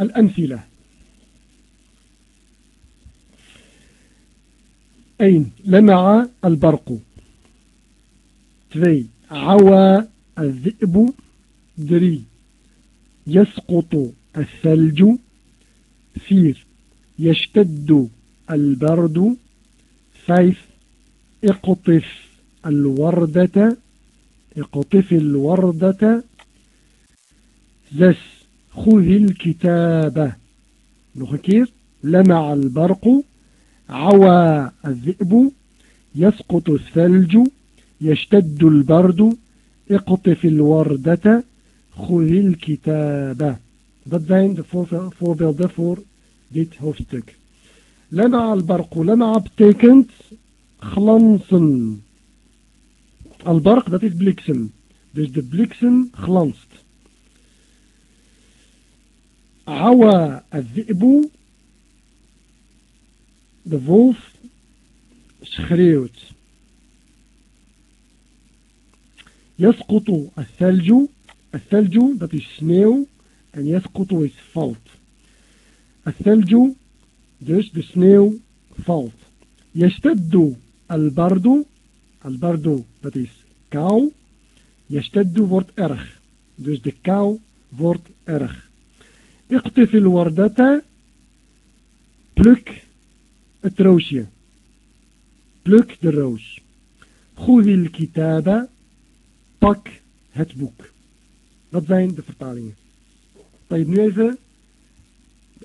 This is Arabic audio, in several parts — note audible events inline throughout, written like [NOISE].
الأمثلة. أين؟ لمع البرق. 2 عوى الذئب. 3 يسقط الثلج. 4 يشتد البرد. 5 اقطف الوردة. اقطف الوردة. زس. خذ الكتابة نخكير لمع البرق عوى الذئب يسقط الثلج يشتد البرد اقطف الوردة خذ الكتابة Dat zijn de voorbeelden voor dit hoofdstuk. Lema al-barq. Lema betekent glansen. Al-barq dat is bliksem. Dus de bliksem glanst. Awa al-zi'bu. De wolf schreeuwt. Yasqutu al-thalju. Al-thalju dat is sneeuw. En yasqutu is valt. Al-thalju dus de sneeuw valt. Yashtaddu al-bardu. Al-bardu dat is kou. Yashtaddu wordt erg. Dus de kou wordt erg. اقتفي الوردة بلوك التروشية بلوك دروش. خذ الكتاب باك هات بوك. dat زين de طيب نيزا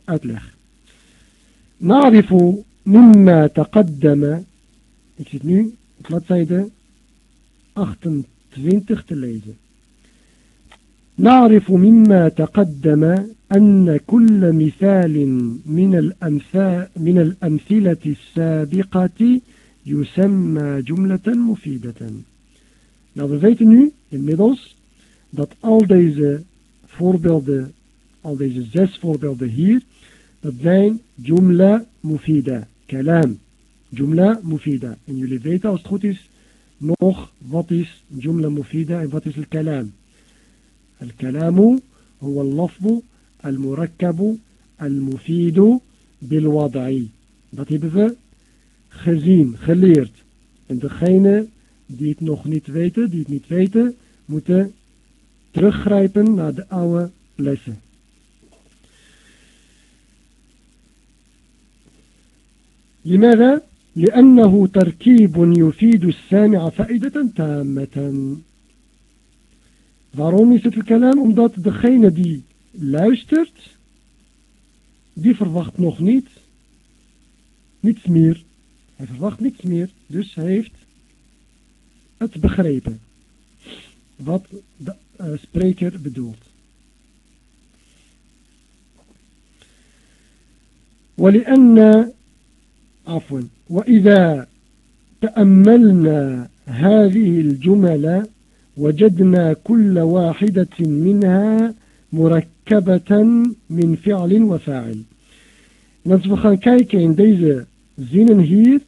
ايفا نعرف مما تقدم. ik zit nu op bladzijde 28 te lezen نعرف مما تقدم أن كل مثال من, من الأمثلة السابقة يسمى جملة مفيدة Nou, we weten nu inmiddels dat al deze voorbeelden, al deze zes voorbeelden hier, dat zijn jumla mufida, kalam. Jumla mufida. En jullie weten als het goed is nog wat is jumla mufida en wat is het kalam. الكلام هو اللفظ المركب المفيد بالوضع dat hebben we gezien, geleerd. En degene die het nog niet weten, die het niet weten, moeten teruggrijpen naar de oude lessen. لماذا؟ لأنه تركيب يفيد السامع فائدة تامة Waarom is het kalam? Omdat degene die luistert, die verwacht nog niet niets meer. Hij verwacht niets meer, dus hij heeft het begrepen. Wat de uh, spreker bedoelt. ولأن عفوا وإذا تأملنا هذه الجمل وجدنا كل واحدة منها مركبة من فعل وفاعل. نصف خان كايك ان ديزا زينن هير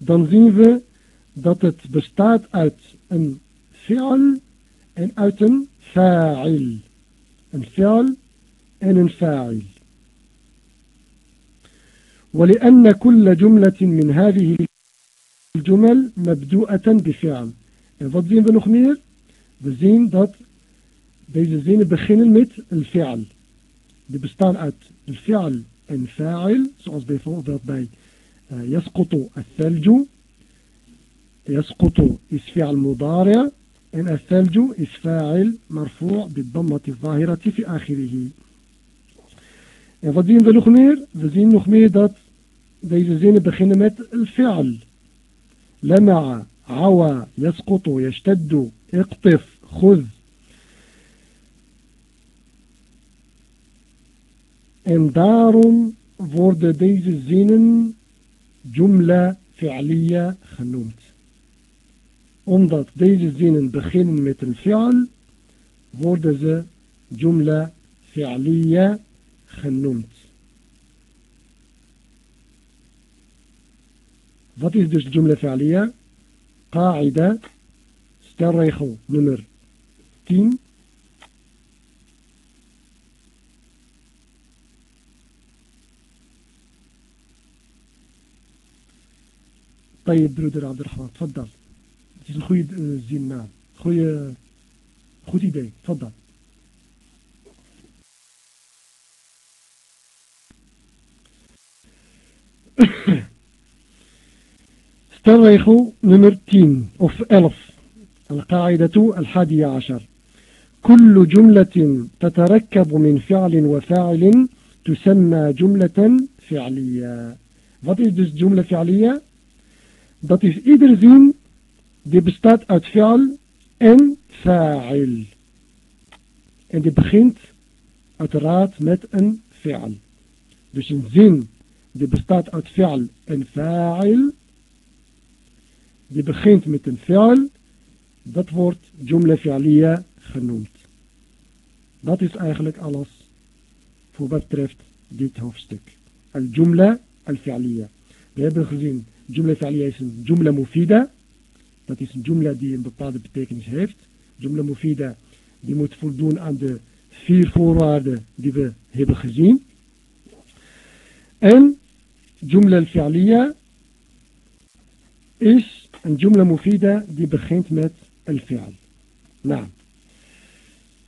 دان زين في دات أت ات أن فعل أن أت أن فاعل. أن فعل أن أن فاعل. ولأن كل جملة من هذه الجمل مبدوءة بفعل. ان فضين بنخمير We zien dat deze zinnen beginnen met een fi'al. Die bestaan uit een fi'al en fa'il, zoals bijvoorbeeld bij يسقط الثلج يسقط is فعل مضارع en الثلج is فاعل مرفوع بالضمة الظاهرة في آخره en wat zien we nog meer? we zien nog meer dat deze zinnen beginnen met الفعل لمع عوى يسقط يشتد اقطف خذ En daarom worden deze zinnen jumla fi'liya genoemd. Omdat deze zinnen beginnen met een fi'al, worden ze jumla fi'liya genoemd. Wat is dus jumla fi'liya? Qa'ida, stelregel nummer 10. طيب broeder, عبد الرحمن تفضل Het is een goede uh, zin na, Goeie, goed idee. Tfadda. [COUGHS] Stelregel nummer 10 of 11. القاعدة الحادية عشر كل جملة تتركب من فعل وفاعل تسمى جملة فعلية Wat is dus jumla fi'aliyya? Dat is ieder zin die bestaat uit fi'al en fa'il. En die begint uiteraard met een fi'al. Dus een zin die bestaat uit fi'al en fa'il. Die begint met een fi'al. Dat wordt jumla fi'aliyya genoemd. Dat is eigenlijk alles voor wat betreft dit hoofdstuk. Al-jumla al-fi'aliyya. We hebben gezien, jumla fi'aliyya is een jumla mufida. Dat is een jumla die een bepaalde betekenis heeft. Jumla mufida die moet voldoen aan de vier voorwaarden die we hebben gezien. En jumla al-fi'aliyya is een jumla mufida die begint met al-fi'al. Nou,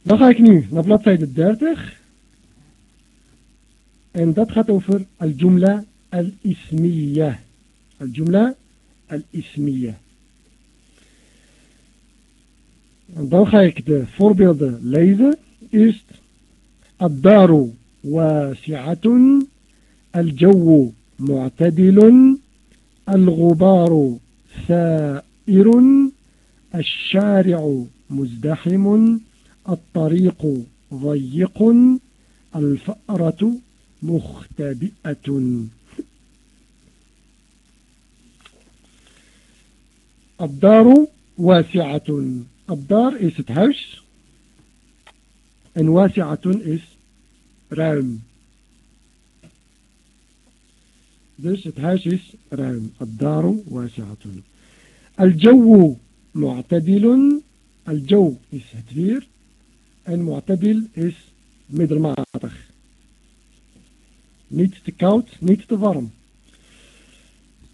dan ga ik nu naar bladzijde 30. En dat gaat over al-jumla al-ismiyya. Al-jumla al-ismiyya. En dan ga ik de voorbeelden lezen. Eerst الدار واسعة الجو معتدل الغبار سائر الشارع مزدحم الطريق ضيق الفأرة مختبئة. الدار واسعة. الدار is het huis en wasi'atun is ruim dus het huis is ruim الدار واسعة. الجو معتدل الجو is het weer en معتدل is middelmatig niet te koud, niet te warm.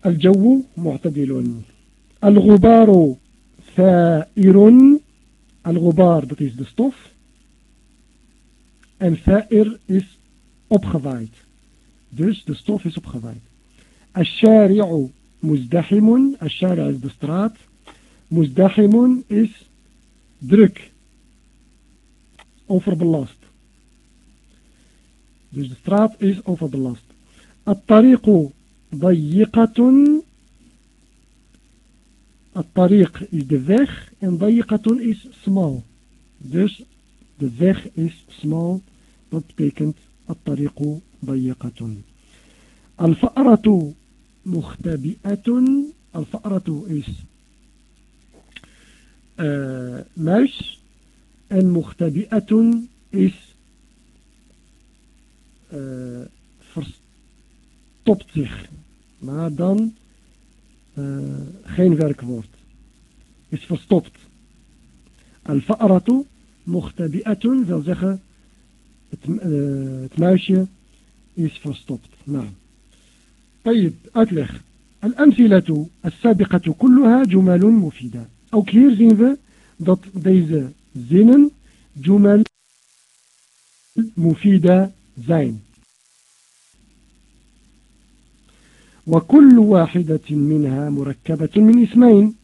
الجو معتدل الغبار ثائر الغبار dat is de stof en ثائر is opgewaaid dus de stof is opgewaaid الشارع مزدحم الشارع is de straat مزدحم is druk overbelast Dus de straat is overbelast. الطريق ضيقة الطريق is de weg en ضيقة is small. Dus de weg is small. Dat betekent الطريق ضيقة. الفأرة مختبئة الفأرة is uh, مرش المختبئة إس فرستوبت سيخ ما دان آه، خين فارك وورد إس فرستوبت الفأرة مختبئة ذو زيخة آه، تماشي. إس فرستوبت نعم. طيب أتلخ. الأمثلة السابقة كلها جمل مفيدة. Ook hier zien we dat deze zinnen جمل مفيدة zijn. وكل واحدة منها مركبة من اسمين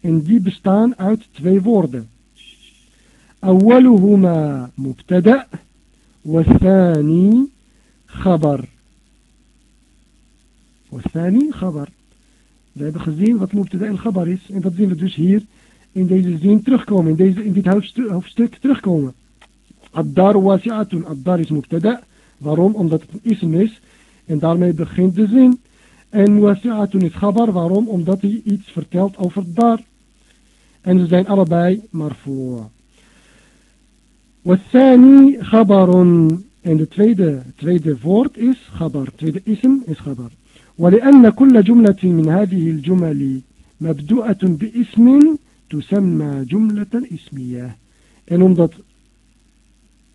en die bestaan uit twee woorden. أولهما مبتدأ والثاني خبر والثاني خبر We hebben gezien wat Mubtada en Gabar is. En dat zien we dus hier in deze zin terugkomen. In, deze, in dit hoofdstuk, hoofdstuk terugkomen. Ad-dar wasi'atun. Addar is Mubtada. Waarom? Omdat het een ism is. En daarmee begint de zin. En wasi'atun is Gabar. Waarom? Omdat hij iets vertelt over daar. En ze zijn allebei marfu'a. Wasani Ghabarun. En de tweede, tweede woord is Gabar. Tweede ism is Gabar. ولأن كل جملة من هذه الجمل مبدوءة باسم تسمى جملة اسمية en omdat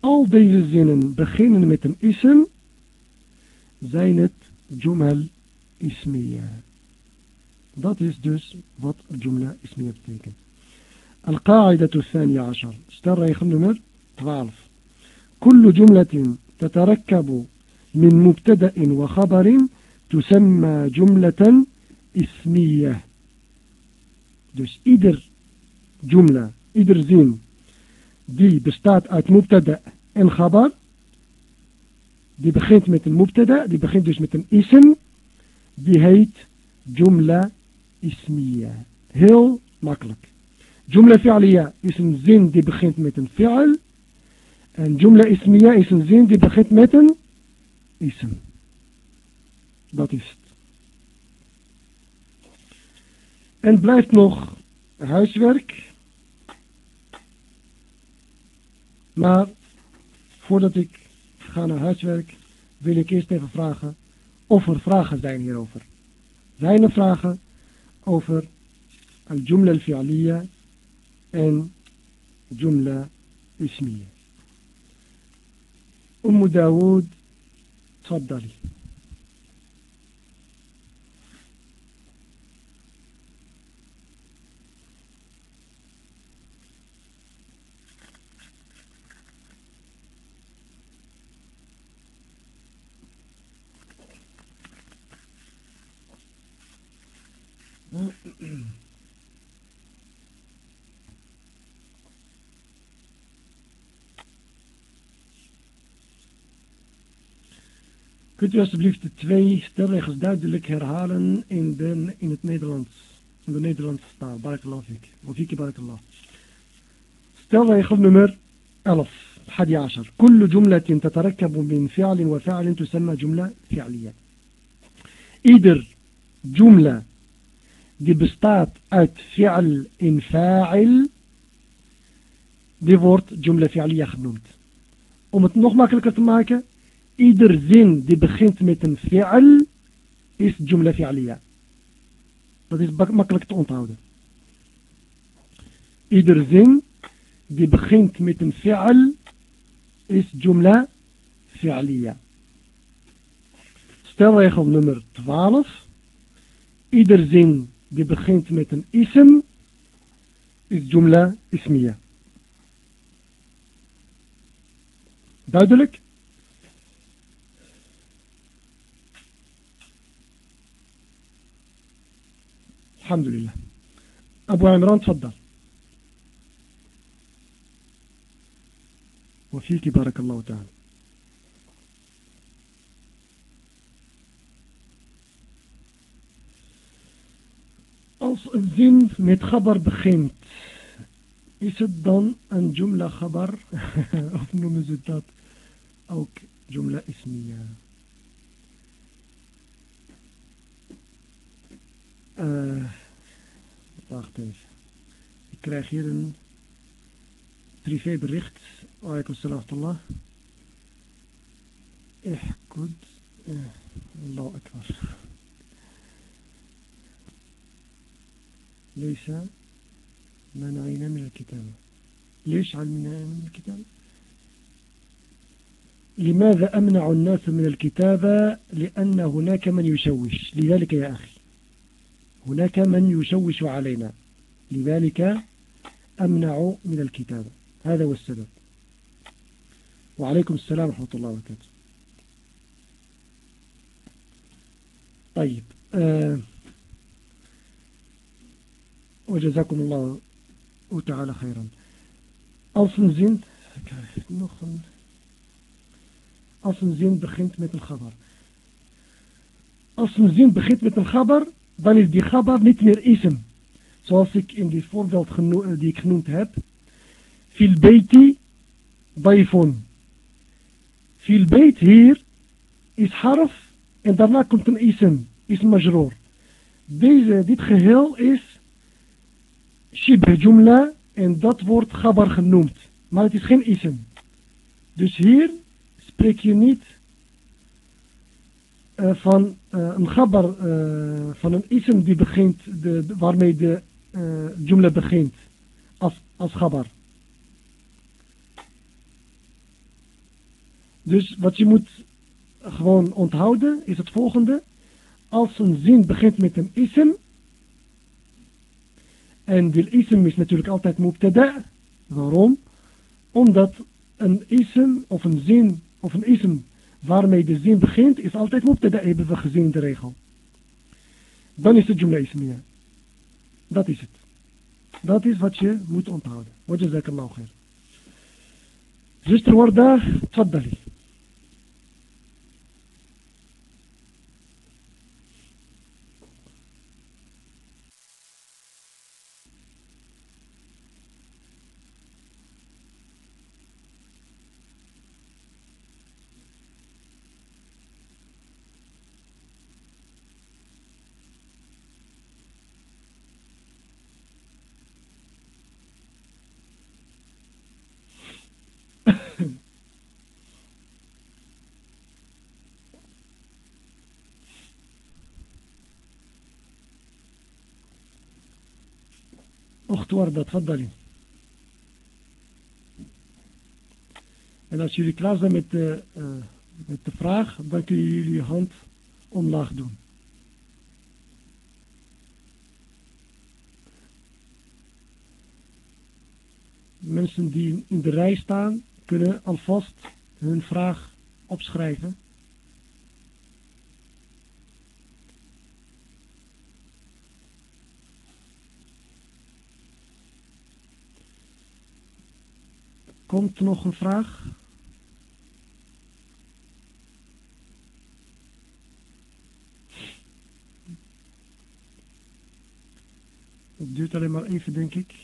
al deze zinnen beginnen met een ism zijn het jumal ismiya. Dat is dus wat jumla ismiya betekent. القاعدة الثانية عشر ستريخ نمر 12 كل جملة تتركب من مبتدأ وخبر تسمى جملة إسمية. دوش إدر جملة إدر زين دي بستات أت مبتدأ إن خبر دي بخنت مثل مبتدأ دي بخنت دوش مثل اسم دي هيت جملة إسمية. هيل مكلك جملة فعلية اسم زين دي بخنت مثل فعل جملة إسمية اسم زين دي بخنت مثل اسم, اسم. Dat is het En blijft nog huiswerk. Maar voordat ik ga naar huiswerk wil ik eerst even vragen of er vragen zijn hierover. Zijn er vragen over al-jumla al-fi'aliyya en jumla ismiyya? Ummu Dawood, tfaddali. Kunt u alsjeblieft de twee stelregels duidelijk herhalen in, de, in het Nederlands, in de Nederlandse taal? Barakallah fik. Wafiki barakallah. Stelregel nummer 11. الحادي عشر كل جملة تتركب من فعل وفعل تسمى جملة فعلية Ieder جملة die bestaat uit fi'al in fa'il, die wordt jumla fi'aliyah genoemd. Om het nog makkelijker te maken, ieder zin die begint met een fi'al is jumla fi'aliyah. Dat is makkelijk te onthouden. Ieder zin die begint met een fi'al is jumla fi'aliyah. Stelregel nummer 12. Ieder zin die begint met een ism, is jumla ismiya. Duidelijk? الحمد لله أبو عمران تفضل وفيك بارك الله تعالى Als een zin met gabar begint, is het dan een jumla gabar? of noemen ze dat ook jumla ismiya? Uh, wacht even. Ik krijg hier een privébericht. Alaikum Echt goed. Uh, Allah akbar. ليس منعنا من الكتابة. ليش علمنا من الكتابة؟ لماذا أمنع الناس من الكتابة؟ لأن هناك من يشوش. لذلك يا أخي هناك من يشوش علينا. لذلك أمنع من الكتابة. هذا هو السبب. وعليكم السلام ورحمة الله وبركاته. طيب آه Wajazakum u ta'ala khairan. Als een zin, nog een, als een zin begint met een gabar. Als een zin begint met een gabar, dan is die gabar niet meer ism. Zoals ik in dit voorbeeld eh, die ik genoemd heb. Fil beiti daifun. Fil hier is harf en daarna komt een ism, ism majroor. Deze, dit geheel is shibh jumla en dat wordt gabar genoemd. Maar het is geen ism. Dus hier spreek je niet uh, van uh, een gabar, uh, van een ism die begint, de, waarmee de jumla begint als, als gabar. Dus wat je moet gewoon onthouden is het volgende. Als een zin begint met een ism, En de ism is natuurlijk altijd mubtada. Waarom? Omdat een ism of een zin of een ism waarmee de zin begint is altijd mubtada hebben we gezien de regel. Dan is het jumla ismiya. Dat is het. Dat is wat je moet onthouden. Wat je zeker nog Zuster Warda, tfaddali. أخت وردة تفضلي En als jullie klaar zijn met de, uh, met de vraag, dan kunnen jullie je hand omlaag doen. Mensen die in de rij staan, kunnen alvast hun vraag opschrijven. Komt nog een vraag? Het duurt alleen maar even, denk ik.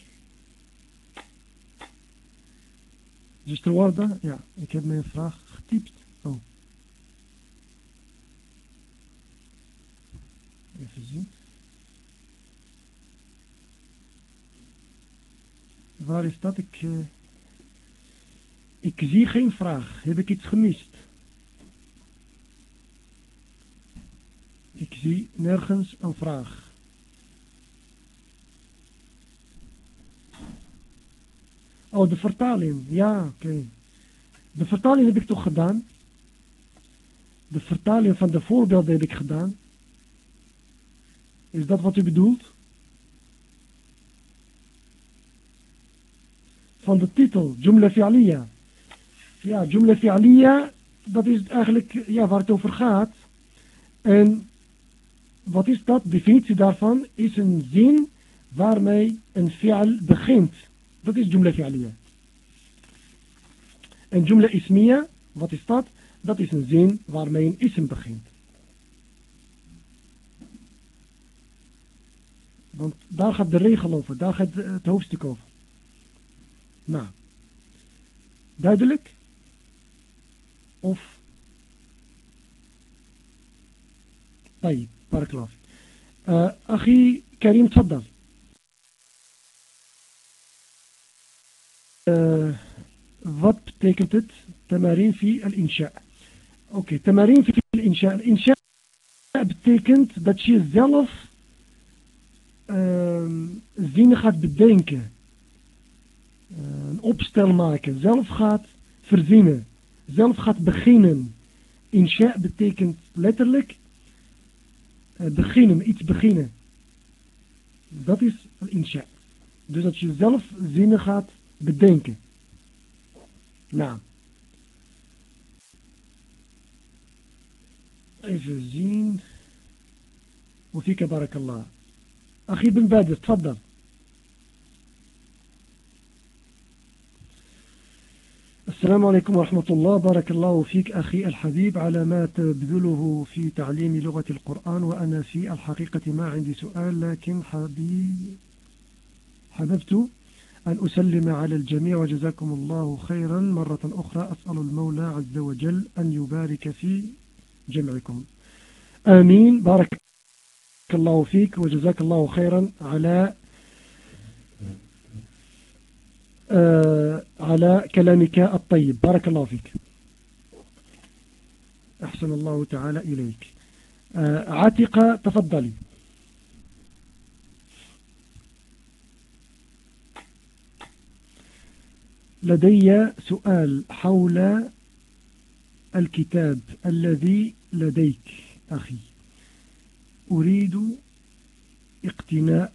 Zuster Warda, ja, ik heb mijn vraag getypt. Oh. Even zien. Waar is dat? Ik... Uh... Ik zie geen vraag. Heb ik iets gemist? Ik zie nergens een vraag. Oh, de vertaling. Ja, oké. De vertaling heb ik toch gedaan? De vertaling van de voorbeelden heb ik gedaan. Is dat wat u bedoelt? Van de titel, Jumla Fi'aliyah. Ja, jumla fi'aliyya, dat is eigenlijk ja, waar het over gaat. En wat is dat? Definitie daarvan is een zin waarmee een fi'al begint. Dat is jumla fi'aliyya. En jumla ismiya, wat is dat? Dat is een zin waarmee een ism begint. Want daar gaat de regel over, daar gaat het hoofdstuk over. Nou, duidelijk? of طيب بارك الله فيك أخي كريم تفضل wat betekent het tamarin fi al-insha oké okay, tamarin fi al-insha al-insha betekent dat je zelf uh, zinnen gaat bedenken uh, een opstel maken zelf gaat verzinnen zelf gaat beginnen. Insha betekent letterlijk uh, beginnen, iets beginnen. Dat is insha. Dus dat je zelf zinnen gaat bedenken. Nou. Even zien. وفيك بارك الله أخي بن بادر تفضل السلام عليكم ورحمة الله. بارك الله فيك أخي الحبيب على ما تبذله في تعليم لغة القرآن وأنا في الحقيقة ما عندي سؤال لكن حبيب حببت أن أسلم على الجميع وجزاكم الله خيرا. مرة أخرى أسأل المولى عز وجل أن يبارك في جمعكم. آمين. بارك الله فيك وجزاك الله خيرا على آه، على كلامك الطيب. بارك الله فيك. أحسن الله تعالى إليك. آه، عاتقة تفضلي. لدي سؤال حول الكتاب الذي لديك أخي. أريد اقتناء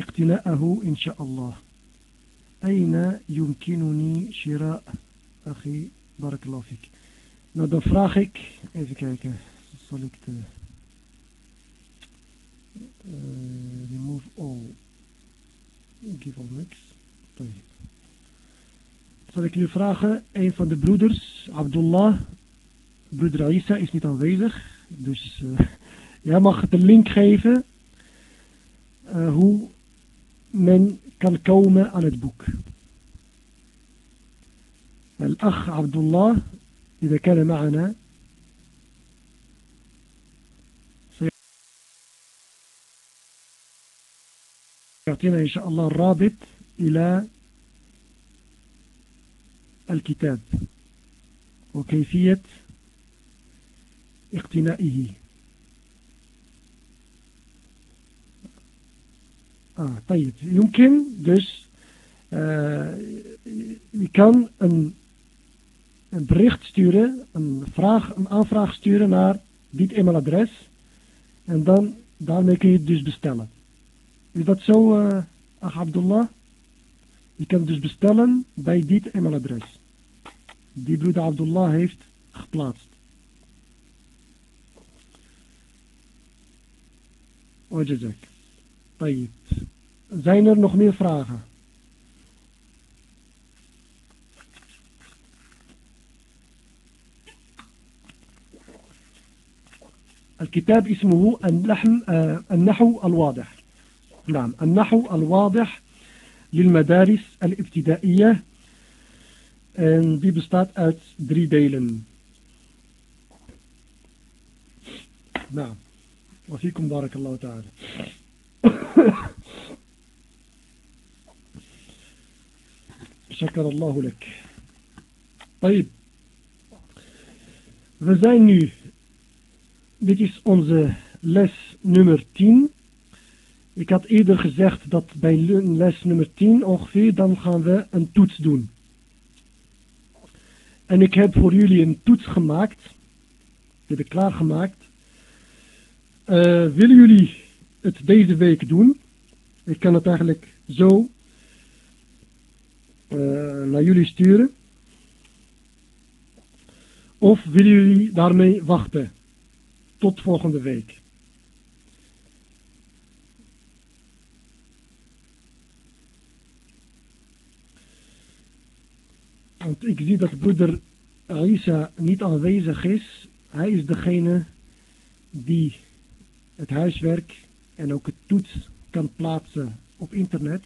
اقتناءه إن شاء الله. Aina yumkinuni shira achi baraklafik. Nou, dan vraag ik, even kijken, zal ik de uh, remove all, give all niks. Zal ik nu vragen, een van de broeders, Abdullah, broeder Isa is niet aanwezig, dus uh, [LAUGHS] jij mag de link geven uh, hoe men kan komen aan het boek. الأخ عبد الله إذا كان معنا سيعطينا إن شاء الله الرابط إلى الكتاب وكيفية اقتنائه طيب يمكن dus uh, je kan een een bericht sturen, een, vraag, een aanvraag sturen naar dit e-mailadres. En dan, daarmee kun je het dus bestellen. Is dat zo, uh, Abdullah? Je kan het dus bestellen bij dit e-mailadres. Die broeder Abdullah heeft geplaatst. Ojazak. Zijn er nog meer vragen? الكتاب اسمه اللحم النحو الواضح نعم النحو الواضح للمدارس الابتدائية en die bestaat uit drie delen. Nou, وفيكم بارك الله [COUGHS] شكر الله لك. طيب. We zijn nu Dit is onze les nummer 10. Ik had eerder gezegd dat bij les nummer 10 ongeveer, dan gaan we een toets doen. En ik heb voor jullie een toets gemaakt. Die heb ik klaargemaakt. Uh, willen jullie het deze week doen? Ik kan het eigenlijk zo uh, naar jullie sturen. Of willen jullie daarmee wachten? Tot volgende week. Want ik zie dat broeder Isa niet aanwezig is. Hij is degene die het huiswerk en ook het toets kan plaatsen op internet.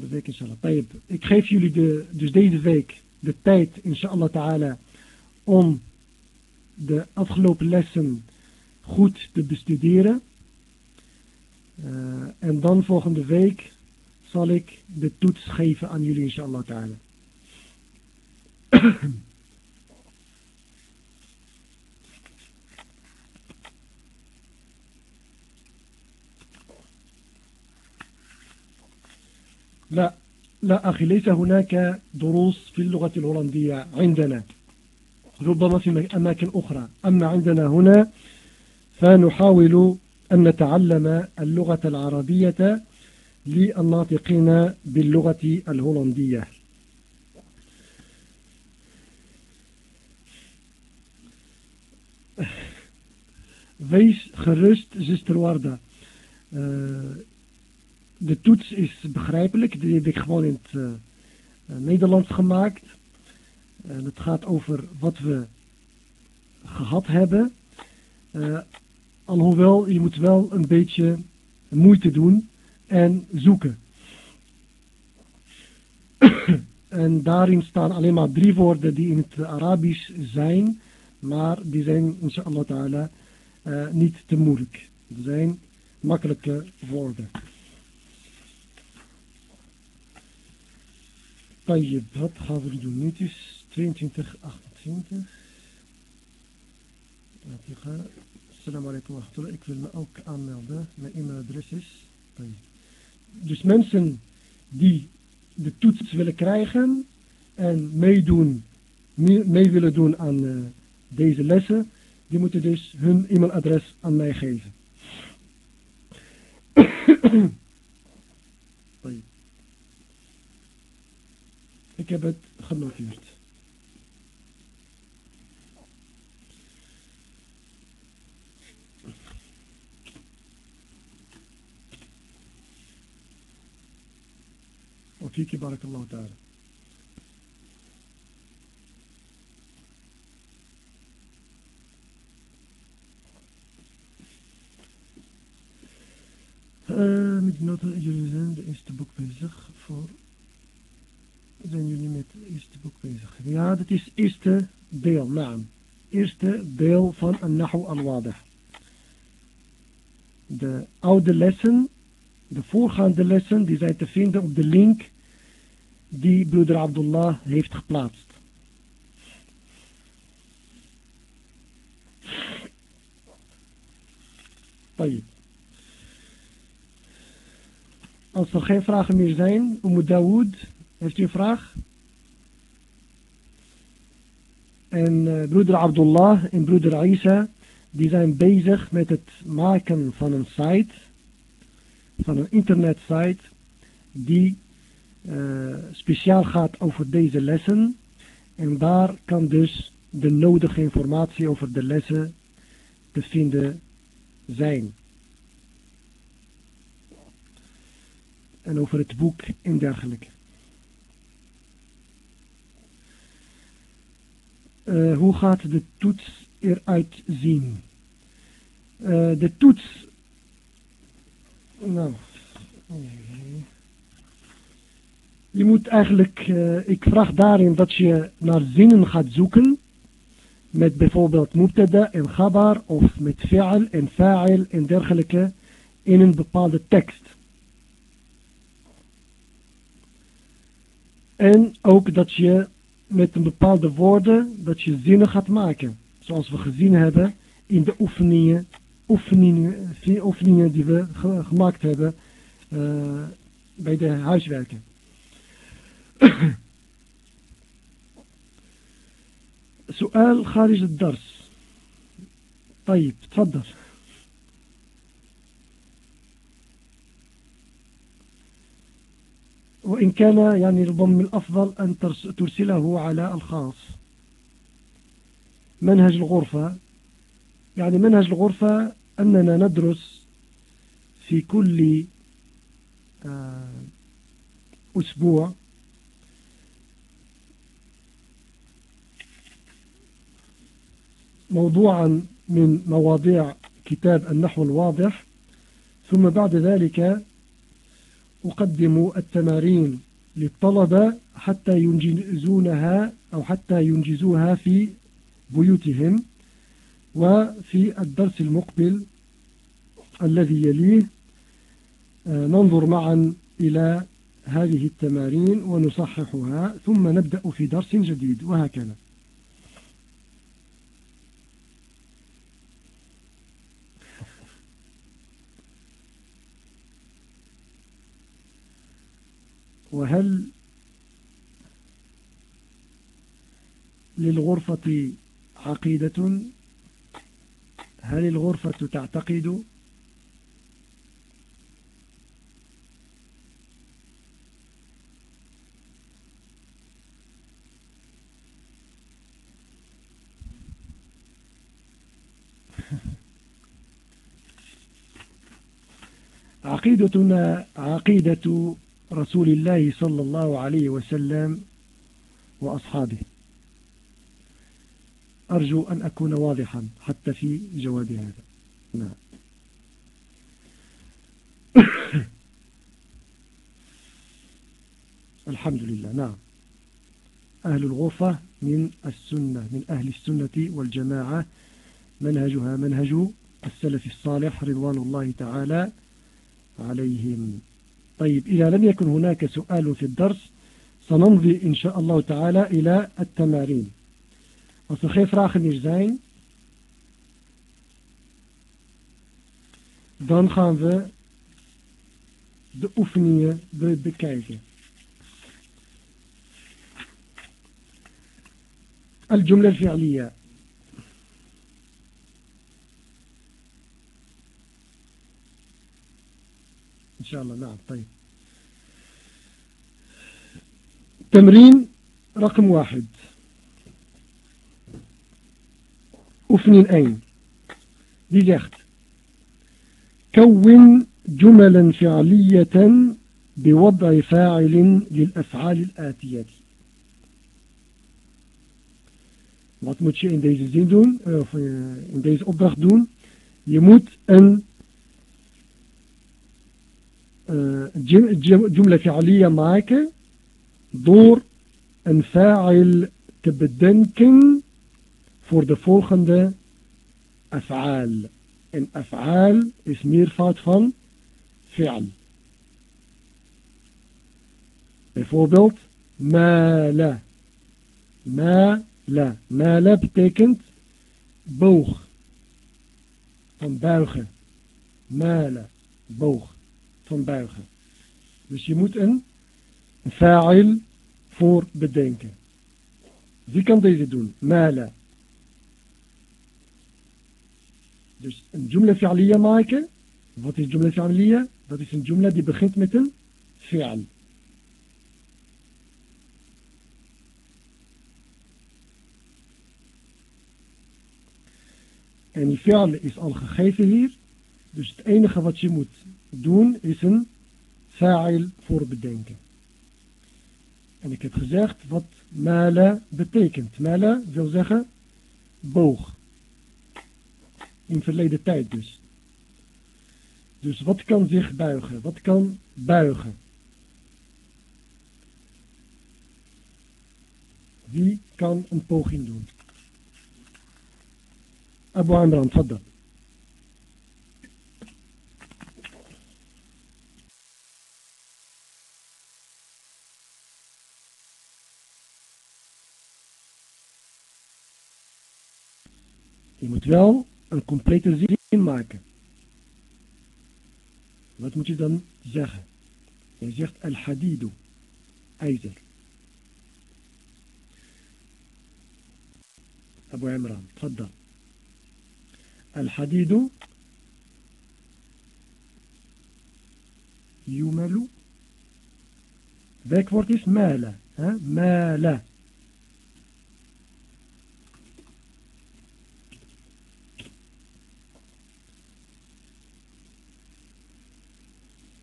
Volgende week inshallah. Ik geef jullie de, dus deze week de tijd inshallah ta'ala om de afgelopen lessen goed te bestuderen. Uh, en dan volgende week zal ik de toets geven aan jullie inshallah ta'ala. [CLEARS THROAT] لا لا أخي ليس هناك دروس في اللغة الهولندية عندنا. ربما في أماكن أخرى. أما عندنا هنا فنحاول أن نتعلم اللغة العربية للناطقين باللغة الهولندية. Wees gerust, zuster Warda. Uh, de toets is begrijpelijk. Die heb ik gewoon in het uh, Nederlands gemaakt. En het gaat over wat we gehad hebben. Uh, alhoewel, je moet wel een beetje moeite doen en zoeken. [COUGHS] en daarin staan alleen maar drie woorden die in het Arabisch zijn. Maar die zijn, inshallah ta'ala, niet te moeilijk. Het zijn makkelijke woorden. Tayyip, wat gaan we doen? Nu is 22, 28. Assalamu alaikum wa Ik wil me ook aanmelden. Mijn e-mailadres is Dus mensen die de toets willen krijgen en meedoen, mee willen doen aan eh, deze lessen, die moeten dus hun e-mailadres aan mij geven. [COUGHS] Ik heb het genoteerd. Fieke Barakallahu Ta'ala. Uh, met de nota is de boek bezig voor Zijn jullie met het eerste boek bezig? Ja, dat is het eerste deel, naam. Eerste deel van een Nahu al-Wadih. De oude lessen, de voorgaande lessen, die zijn te vinden op de link die broeder Abdullah heeft geplaatst. طيب Als er geen vragen meer zijn, Umm Dawood, heeft u een vraag? En uh, broeder Abdullah en broeder Isa, die zijn bezig met het maken van een site, van een internetsite, die uh, speciaal gaat over deze lessen. En daar kan dus de nodige informatie over de lessen te vinden zijn. en over het boek en dergelijke. Uh, hoe gaat de toets eruit zien? Uh, de toets. Nou. Je moet eigenlijk, uh, ik vraag daarin dat je naar zinnen gaat zoeken. Met bijvoorbeeld mubtada en gabar of met fi'al en fa'il en dergelijke in een bepaalde tekst. En ook dat je met een bepaalde woorden, dat je zinnen gaat maken. Zoals we gezien hebben in de oefeningen, oefeningen, oefeningen die we gemaakt hebben uh, bij de huiswerken. سؤال خارج الدرس طيب تفضل وإن كان يعني ربما الأفضل أن ترسله على الخاص. منهج الغرفة. يعني منهج الغرفة أننا ندرس في كل آه، أسبوع. موضوعا من مواضيع كتاب النحو الواضح. ثم بعد ذلك أقدم التمارين للطلبة حتى ينجزونها أو حتى ينجزوها في بيوتهم وفي الدرس المقبل الذي يليه. آه، ننظر معا إلى هذه التمارين ونصححها ثم نبدأ في درس جديد وهكذا. وهل للغرفة عقيدة؟ هل الغرفة تعتقد؟ [LAUGHS] عقيدتنا عقيدة رسول الله صلى الله عليه وسلم وأصحابه. أرجو أن أكون واضحا حتى في جواب هذا. نعم. [COUGHS] الحمد لله. نعم. أهل الغرفة من السنة من أهل السنة والجماعة. منهجها منهج السلف الصالح رضوان الله تعالى عليهم. طيب إذا لم يكن هناك سؤال في الدرس سنمضي إن شاء الله تعالى إلى التمارين. Als er geen vragen meer zijn, dan gaan we de oefeningen bekijken. الجملة الفعلية. شاء الله نعم طيب تمرين رقم واحد oefening 1 die zegt كون جملا فعلية بوضع فاعل للأفعال الآتية Wat moet je in deze zin doen, of in deze opdracht doen? Je moet een جملة فعلية معك. دور انفاعل تبدنكن فور ده فولخند أفعال. إن أفعال اسمير فاتفن فعل. بفوربلت ما لا ما لا ما لا بتكنت بوخ. فان بالخ ما لا بوخ. Van buigen. Dus je moet een fa'il voor bedenken. Wie kan deze doen? Mala. Dus een jumla fi'aliyya maken. Wat is jumla fi'aliyya? Dat is een jumla die begint met een fi'al. En die fi'al is al gegeven hier. Dus het enige wat je moet doen is een fa'il voor bedenken. En ik heb gezegd wat mala betekent. Mala wil zeggen boog. In verleden tijd dus. Dus wat kan zich buigen? Wat kan buigen? Wie kan een poging doen? Abu Amran, tfaddal. Je moet wel een complete zin maken. Wat moet je dan zeggen? Je zegt al-hadidu, ijzer. Abu Imran, tfaddal. الحديد يمل is mala. Hè? Mala.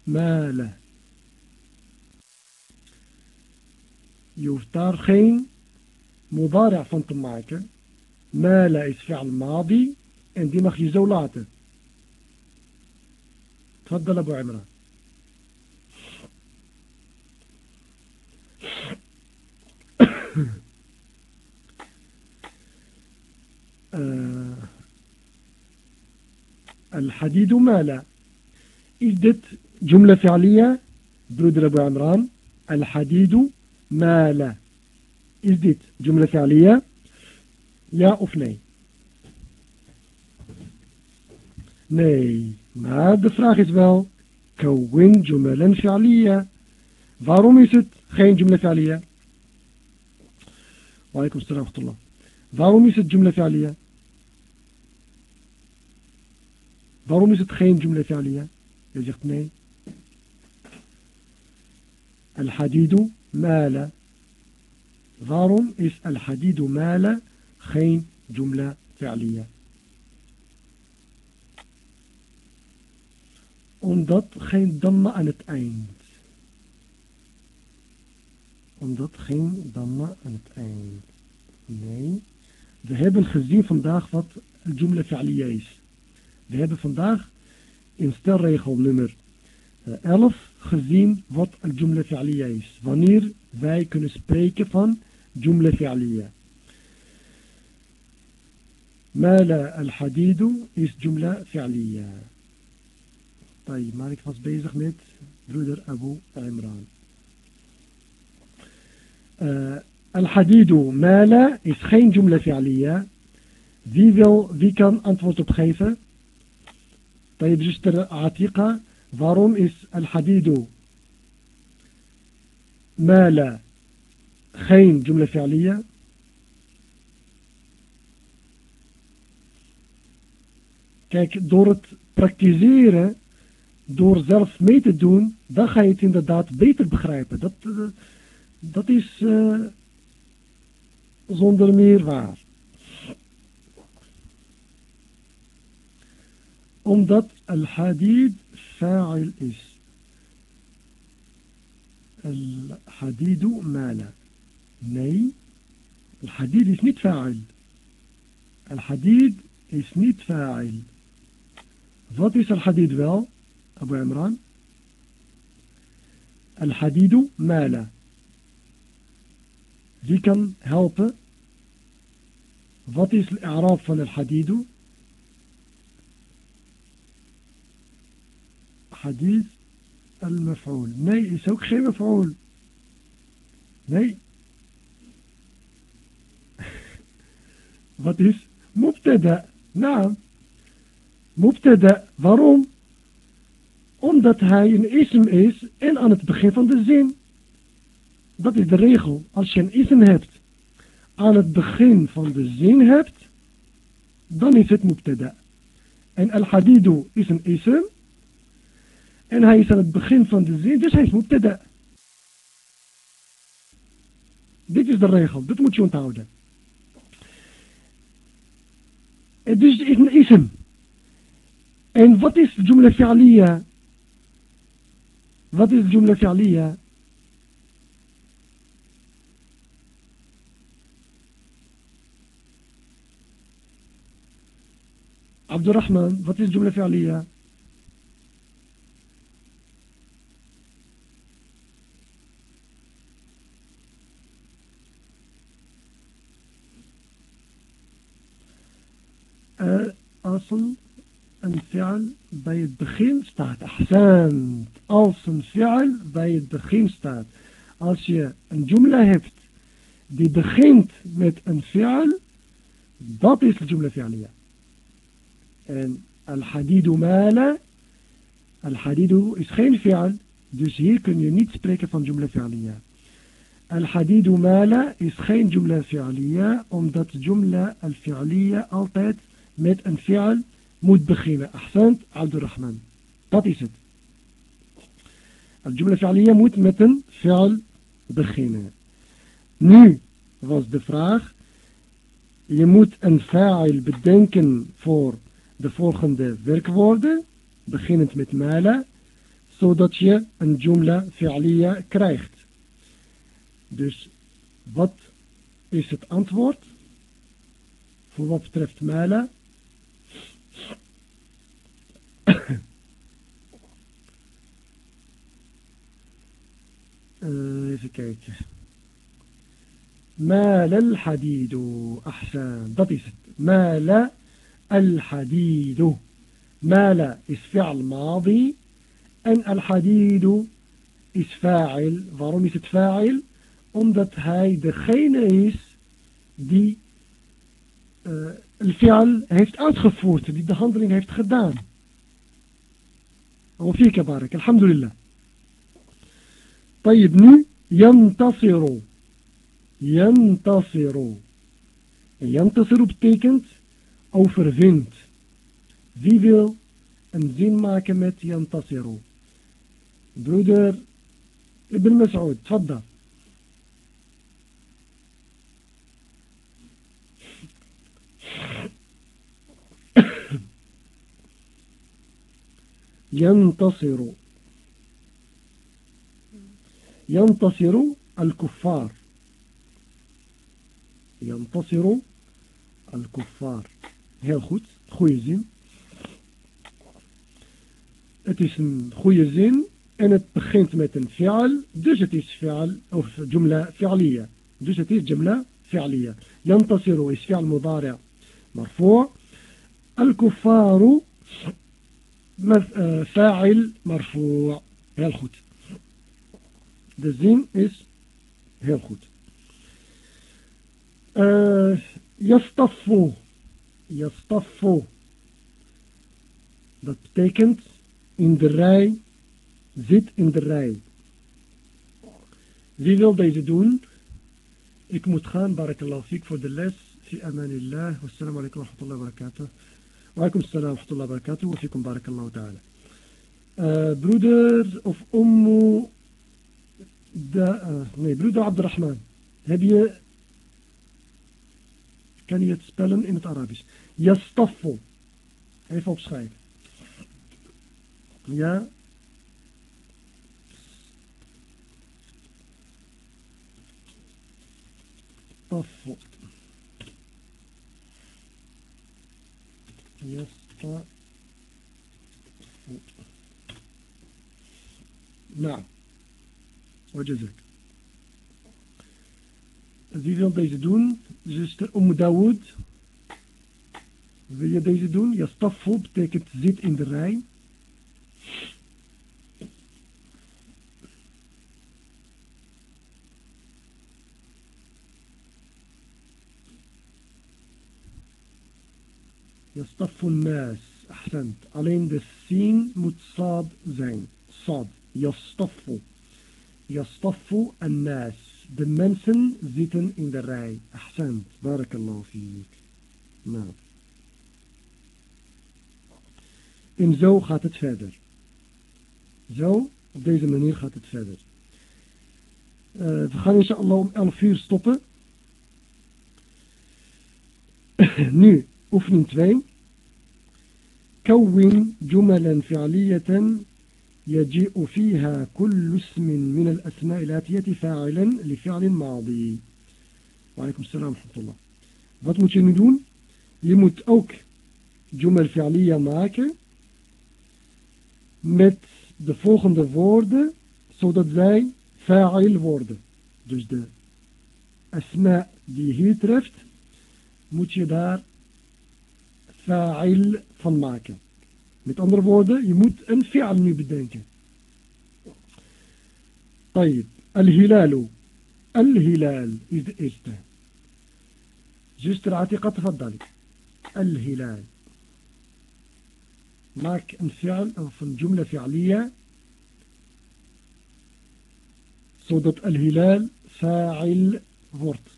ماله يفتر خين مضارع فانتم معك. ماله اسفعل ماضي عندي مخي زولاته تفضل أبو عمره [COUGHS] آه، الحديد ماله إدت جملة فعلية برودر أبو عمران الحديد مال إدت جملة فعلية يا أفني. ني ما دفراخ إسبال كون جملة فعلية. فاروم يست خين جملة فعلية. وعليكم السلام ورحمة الله. فاروم يست جملة فعلية. فاروم يست خين جملة فعلية. Je zegt nee. Al-hadidu mala. Waarom is al-hadidu mala geen jumla fi'aliyya? Omdat geen damma aan het eind. Omdat geen damma aan het eind. Nee. We hebben gezien vandaag wat al-jumla fi'aliyya is. We hebben vandaag in stelregel nummer eh, 11 gezien wat al-jumla fi'liya is. Wanneer wij kunnen spreken van jumla fi'liya. Mala al-hadidu is jumla fi'liya. Maar ik was bezig met broeder Abu Imran. Eh, Al-Hadidu Mala is geen jumla fi'aliya. Wie, wil, wie kan antwoord op geven? Tayyip, zuster Atika, waarom is al-hadidu mala geen jumla fi'liya? Kijk, door het praktiseren, door zelf mee te doen, dan ga je het inderdaad beter begrijpen. Dat, eh, dat is uh, zonder meer waar. Omdat al-hadid fa'il is. Al-hadidu mala. Nee, al-hadid is niet fa'il. Al-hadid is niet fa'il. Wat is al-hadid wel, Abu Imran? Al-hadidu mala. Wie kan helpen? Wat is de i'raab van al-hadidu? Hadith al-maf'ul. Nee, is ook geen maf'ul. Nee. [LAUGHS] Wat is mubtada? Nou, mubtada. Waarom? Omdat hij een ism is en aan het begin van de zin. Dat is de regel. Als je een ism hebt, aan het begin van de zin hebt, dan is het mubtada. En al-hadidu is een ism. En hij is aan het begin van de zin, dus hij is mubtada. Dit is de regel, dit moet je onthouden. Dus is een ism. En wat is jumla fi'aliya? Wat is jumla fi'aliya? Abdurrahman, wat is jumla fi'aliya? Als een, een fi'al bij het begin staat. Ahsan. Als een fi'al bij het begin staat. Als je een jumla hebt die begint met een fi'al, dat is de jumla fi'aliyya. En al-hadidu mala, al-hadidu is geen fi'al, dus hier kun je niet spreken van jumla fi'aliyya. Al-hadidu mala is geen jumla fi'aliyya, omdat jumla al-fi'aliyya altijd met een fi'al moet beginnen. Ahsant Abdurrahman. Dat is het. Al-jumla fi'aliyya moet met een fi'al beginnen. Nu was de vraag. Je moet een fa'il bedenken voor de volgende werkwoorden. Beginnend met mala. Zodat je een jumla fi'aliyya krijgt. Dus wat is het antwoord? Voor wat betreft mala? في كيك مال الحديد أحسن؟ ضطست مال الحديد؟ مال اسم فعل ماضي أن الحديد اسم فاعل فارم اسم فاعل omdat hij degene الفعل heeft uitgevoerd die de handeling heeft gedaan وفيك بارك. الحمد لله. طيب nu ينتصر. ينتصر. ينتصر betekent overwint. wie wil een zin maken met ينتصر. broeder ابن مسعود تفضل ينتصر. ينتصر الكفار ينتصر الكفار heel goed goede zin het is een goede zin en het begint met een fi'al dus het is fi'al of jumla fi'aliyya dus het is jumla fi'aliyya ينتصر is fi'al مضارع مرفوع الكفار فاعل مرفوع heel goed de zin is heel goed. Eh, uh, Yastafu. Yastafu. Dat betekent in de rij, zit in de rij. Wie wil deze doen? Ik moet gaan, barakallahu fiek, voor de les. Fi amanillah. Wassalamu alaikum wa rahmatullahi wa barakatuh. Wa alaikum salam wa rahmatullahi wa barakatuh. Wa fikum barakallahu ta'ala. Uh, broeder of ommu de, uh, nee, broeder Abdurrahman heb je kan je het spellen in het Arabisch? Yastafu even opschrijven. Ja. Yastafu. Yastafu. Nou, وجزاك. زيد دايز دون زيستر أم داود. زي دايز دون يصطفو بتاكت زيت إن دراي. يصطف الناس أحسنت. علين ذا السين متصاد زين. صاد. يصطفوا يصطف الناس de mensen zitten in de rij أحسنت بارك الله فيك nou en zo gaat het verder zo op deze manier gaat het verder uh, we gaan inshallah om 11 uur stoppen [COUGHS] nu oefening 2 كون جملا فعلية يجيء فيها كل اسم من الأسماء الآتية فاعلا لفعل ماضي وعليكم السلام ورحمة الله Wat moet je nu doen? Je moet ook jumal fi'liya maken met de volgende woorden, zodat zij fa'il worden. Dus de asma die je hier treft, moet je daar fa'il van maken. Met andere woorden, je moet een fi'al nu bedenken. طيب الهلال الهلال is de eerste. Zuster Atika, تفضلي. الهلال. Fi'al of een jumla fi'aliyya zodat الهلال فاعل wordt.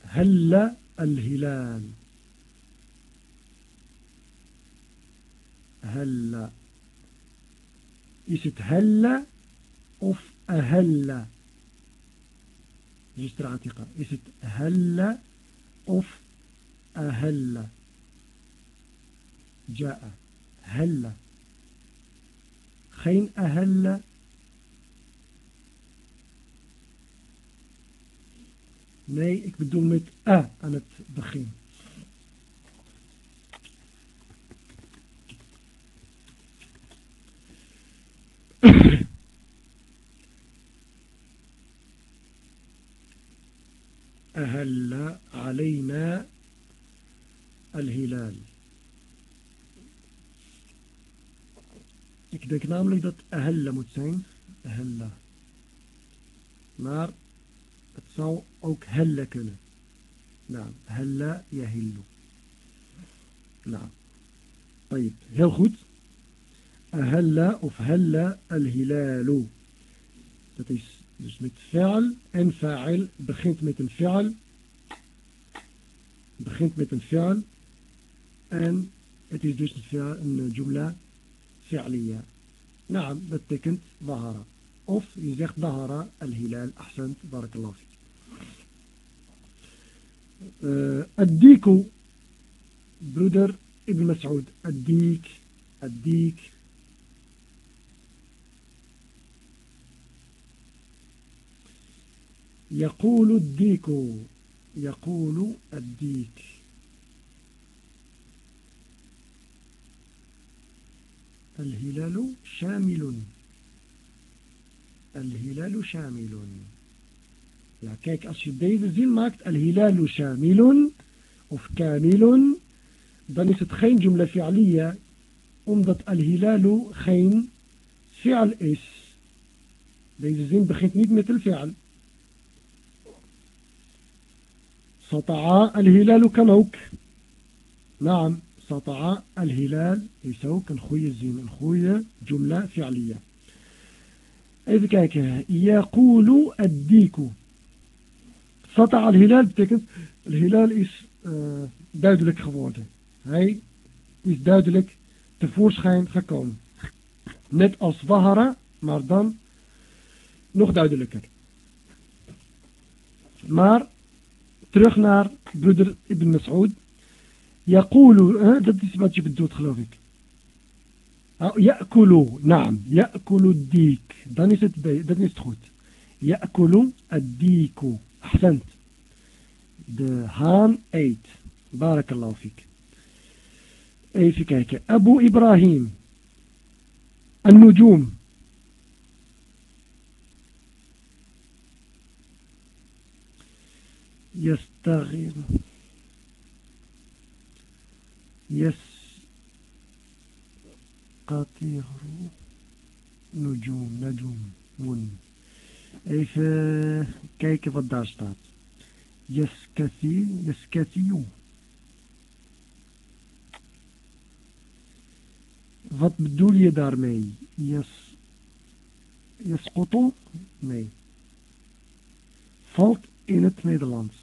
هل الهلال هلا is het hella of ahella zuster Atika is het hella of ahella جاء هلا geen ahella nee ik bedoel met a aan het begin أهل علينا الهلال Ik denk namelijk dat ahella moet zijn. Ahella. Maar het zou ook hella kunnen. Nou, hella yahillu. Nou. طيب. Heel goed. Ahella of hella al-hilalu. Dat is Dus met fi'al en fa'il begint met een fi'al. Begint met een fi'al. En het is dus een jumla fi'liya. Nou, dat betekent ظهر. Of je zegt ظهر al-hilal. Ahsant, barakallahu fik. الديك broeder Ibn Mas'ud الديك الديك يقول الديك يقول الديك. الهلال شامل. الهلال شامل. ja kijk als je deze zin maakt الهلال شامل. of كامل dan is het geen جملة فعلية omdat الهلال geen fi'l is. Deze zin begint سطع الهلال كموك. نعم سطع الهلال يسوك الخوي الزين الخوي جملة فعلية. إذ كاك يقول الديك. سطع الهلال بتكت الهلال إس آه، دادلك خبورة هاي إس تفوش تفورشخين خكوم نت أص ظهرة مردان نخ دادلك. مار تروح نار بدر ابن مسعود يقول ها ده آه، يأكل نعم يأكل الديك. دانيست بي دانيست خوت. يأكل الديك أحسنت. The ham ate. بارك الله فيك. أي فيك هيك. أبو إبراهيم. النجوم. يستغير يسقطر نجوم نجوم even kijken wat daar staat يسكثي يسكثي Wat bedoel je daarmee? Yes, yasqutu? Nee. Valt in het Nederlands.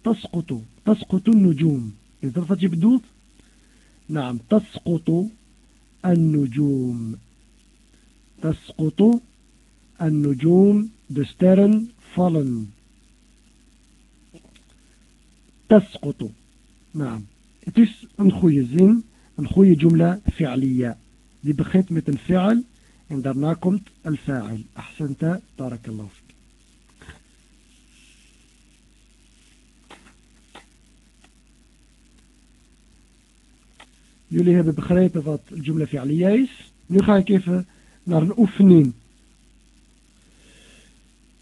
Tasqutu. Tasqutu nujum. Is dat wat je bedoelt? نعم تسقط النجوم تسقط النجوم de sterren vallen تسقط نعم het is een goede zin een goede jumla fi'liya. Die begint met een fi'al en daarna komt al-fa'il. Ahsanta, barakallahu Jullie hebben begrepen wat jumla fi'liya is. Nu ga ik even naar een oefening.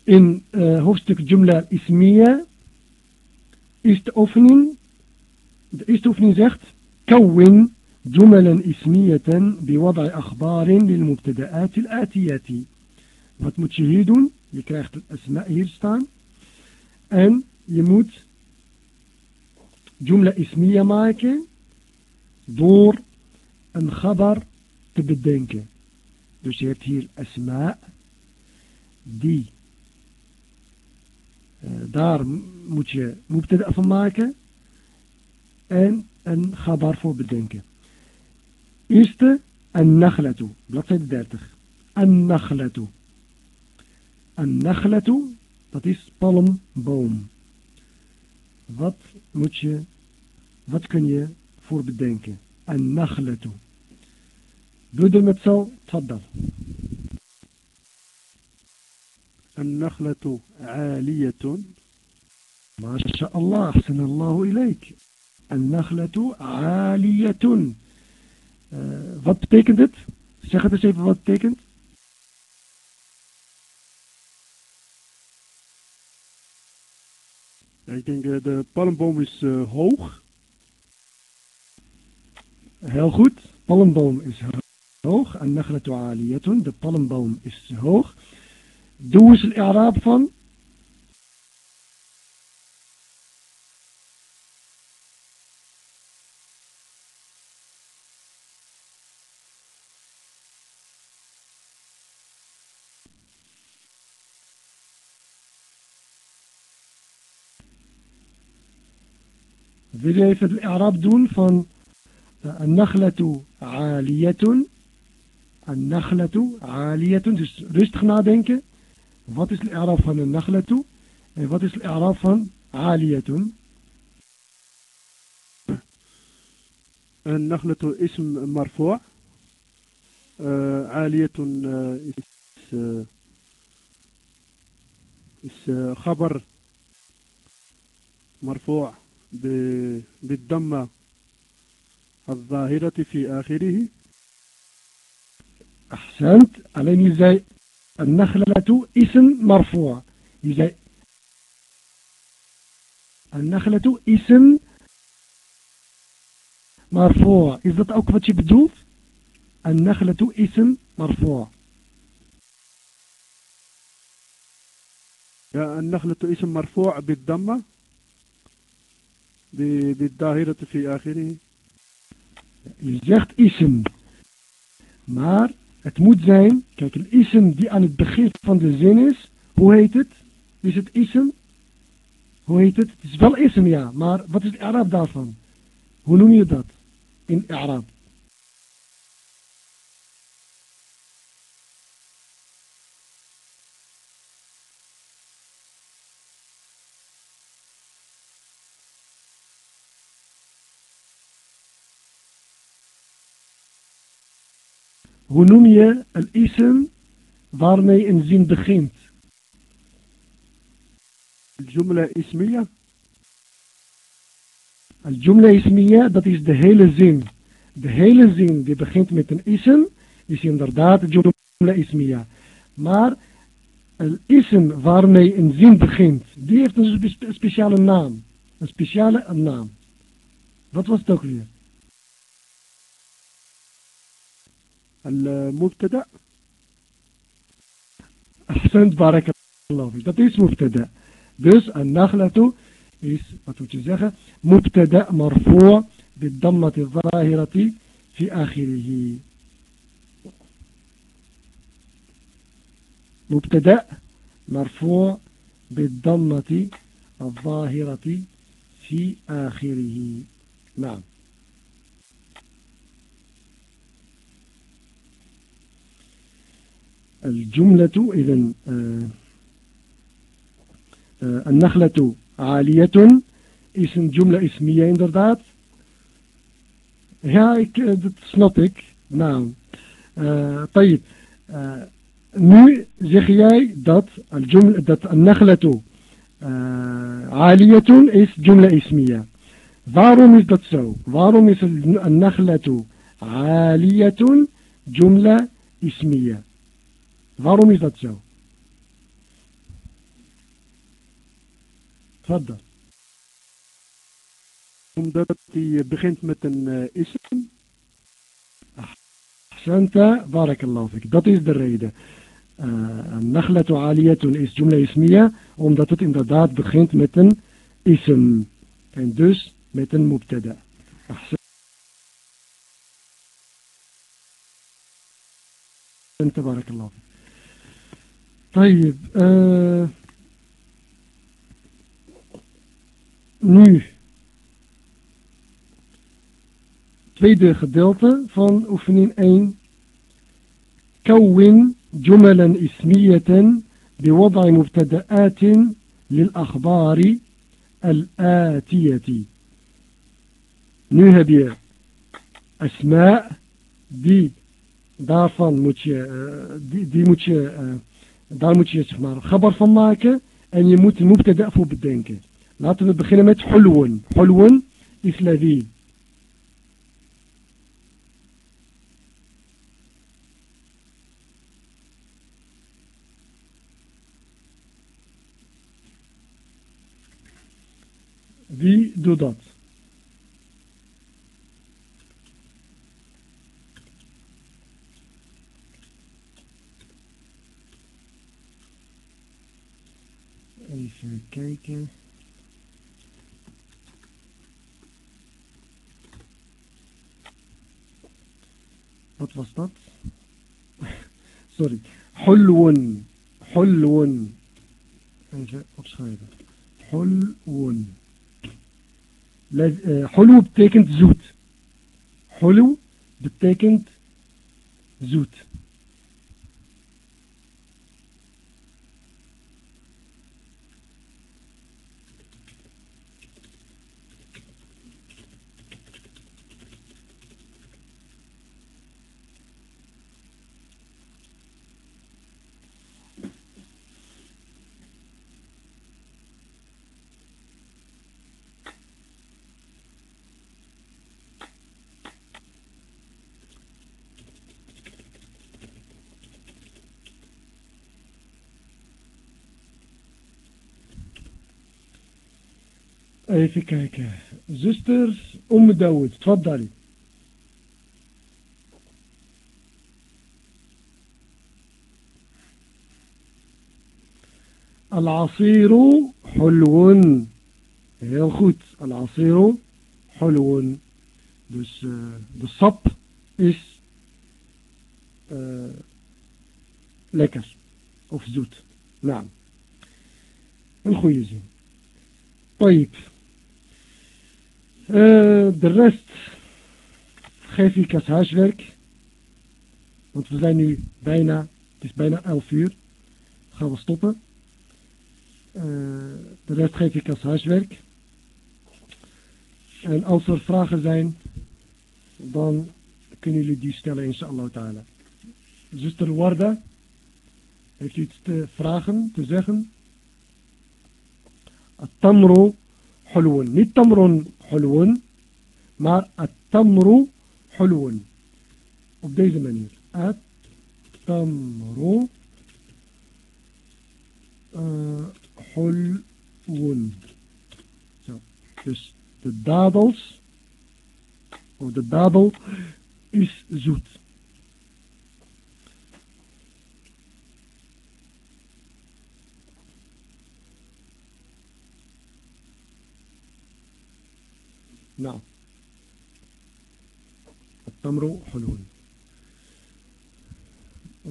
In uh, hoofdstuk jumla ismiya is de oefening, de eerste oefening zegt, kawin جملا اسمية بوضع أخبار للمبتدآت الآتية wat moet je hier doen? Je krijgt het asma hier staan. En je moet jumla ismiya maken door een gabar te bedenken. Dus je hebt hier asma die eh, daar moet je moeite van maken en een gabar voor bedenken. Eerste, een nachlatu, bladzijde 30. Een nachlatu. Een nachlatu, dat is palmboom. Wat moet je, wat kun je voor bedenken النخلة doe er met zo تفضل النخلة عالية ما شاء الله أحسن الله إليك النخلة عالية Uh, wat betekent het? Zeg het eens even wat het betekent. Ja, ik denk uh, de palmboom is uh, hoog. Heel goed. Palmboom is hoog. En aliyatun. De palmboom is hoog. Doe eens een Arab van. Wil je even het إعراب doen van النخلة عالية النخلة عالية. rustig nadenken wat is الإعراب van النخلة؟ eh, wat is الإعراب van عالية؟ النخلة اسم مرفوع. Eh, عالية eh, خبر مرفوع بالضمة. الظاهرة في آخره. أحسنت. عليني يزاي النخلة اسم مرفوع. يزاي النخلة اسم مرفوع. إذا تأكفت بدوف النخلة اسم مرفوع. النخلة اسم مرفوع بالضمة. بالظاهرة في آخره. Je zegt ism. Maar het moet zijn, kijk, een ism die aan het begin van de zin is, hoe heet het? Is het ism? Hoe heet het? Het is wel ism, ja, maar wat is het Arab daarvan? Hoe noem je dat in Arab? Hoe noem je een ism waarmee een zin begint? Jumla ismiya. Al-jumla ismiya, dat is de hele zin. De hele zin die begint met een ism, is inderdaad jumla ismiya. Maar een ism waarmee een zin begint, die heeft een speciale naam. Een speciale naam. Wat was het ook weer? المبتدأ Ahsend barakallahu fik. Dat is mubtada. Dus zeggen, mubtada marfu' بالضمة الظاهرة في آخره مبتدأ مرفوع بالضمة الظاهرة في آخره نعم الجملة إذا النخلة عالية اسم جملة اسمية snap ik nou uh, طيب. nu zeg jij dat الجملة dat النخلة عالية is جملة اسمية. Waarom is dat zo waarom is النخلة عالية جملة اسمية. Waarom is dat zo? Verder. Omdat hij begint met een eh, uh, ism. Ahsanta, barakallahu fik. Dat is de reden. Eh, Naglatu aliyatun is jumla ismiya. Omdat het inderdaad begint met een isem En dus met een mubtada. Ahsanta, barakallahu fik. طيب نو tweede gedeelte van اوفنين 1 كون جملا إسمية بوضع مبتدآت للأخبار الآتية. نو نهبي أسماء دي دافن متشي دي, دي متشي daar moet je zeg maar gabar van maken en je moet een mubtada voor bedenken. Laten we beginnen met hulwun. Hulwun is ladhi. Wie doet dat? Even kijken. Wat was dat? Sorry. Hulwun. Hulwun. Even opschrijven. Hulwun. حلو betekent zoet. حلو betekent zoet. في هيك زستر أم داود تفضلي. العصير حلو. هي الخوت العصير حلو. بس بالصب إس لكر أو زوت نعم الخيزين طيب Eh, de rest geef ik als huiswerk. Want we zijn nu bijna, het is bijna 11 uur. Gaan we stoppen. Eh, de rest geef ik als huiswerk. En als er vragen zijn, dan kunnen jullie die stellen inshallah ta'ala. Zuster Warda, heeft u iets te vragen, te zeggen? Tamro hulun. Niet tamron حلو maar التمر حلو op deze manier التمر uh, حلو zo dus de dadels of de dadel is zoet Nou. Tamro حلول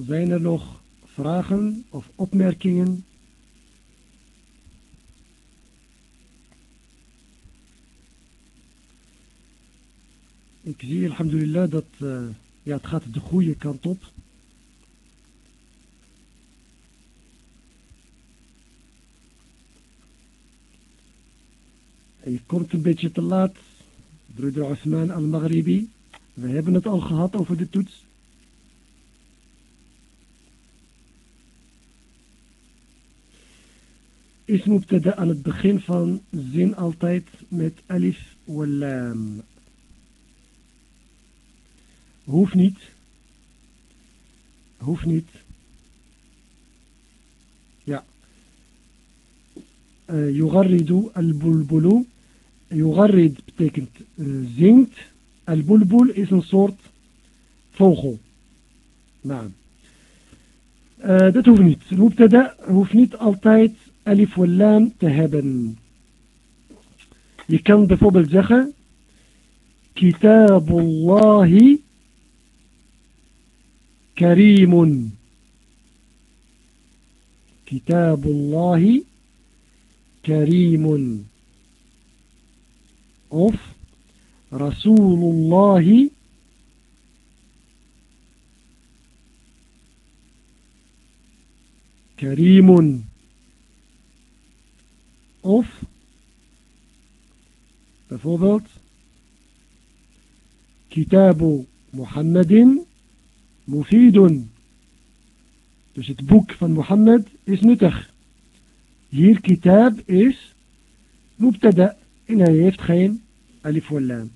Zijn er nog vragen of opmerkingen? Ik zie alhamdulillah dat uh, ja, het gaat de goede kant op. En je komt een beetje te laat broeder Osman al-Maghribi. We hebben het al gehad over de toets. Is mubtada aan het begin van zin altijd met alif wal lam. Hoeft niet. Hoeft niet. Ja. يغرد البلبل يغرد betekent uh, zingt. Al-bulbul is een soort vogel. Nou. Uh, dat hoeft niet. Mubtada hoeft niet altijd alif wal lam te hebben. Je kan bijvoorbeeld zeggen Kitabullahi Karimun. Kitabullahi Karimun. Of Rasulullahi Karimun of bijvoorbeeld Kitabu Muhammadin Mufidun dus het boek van Mohammed is nuttig hier kitab is mubtada En hij heeft geen alif lam.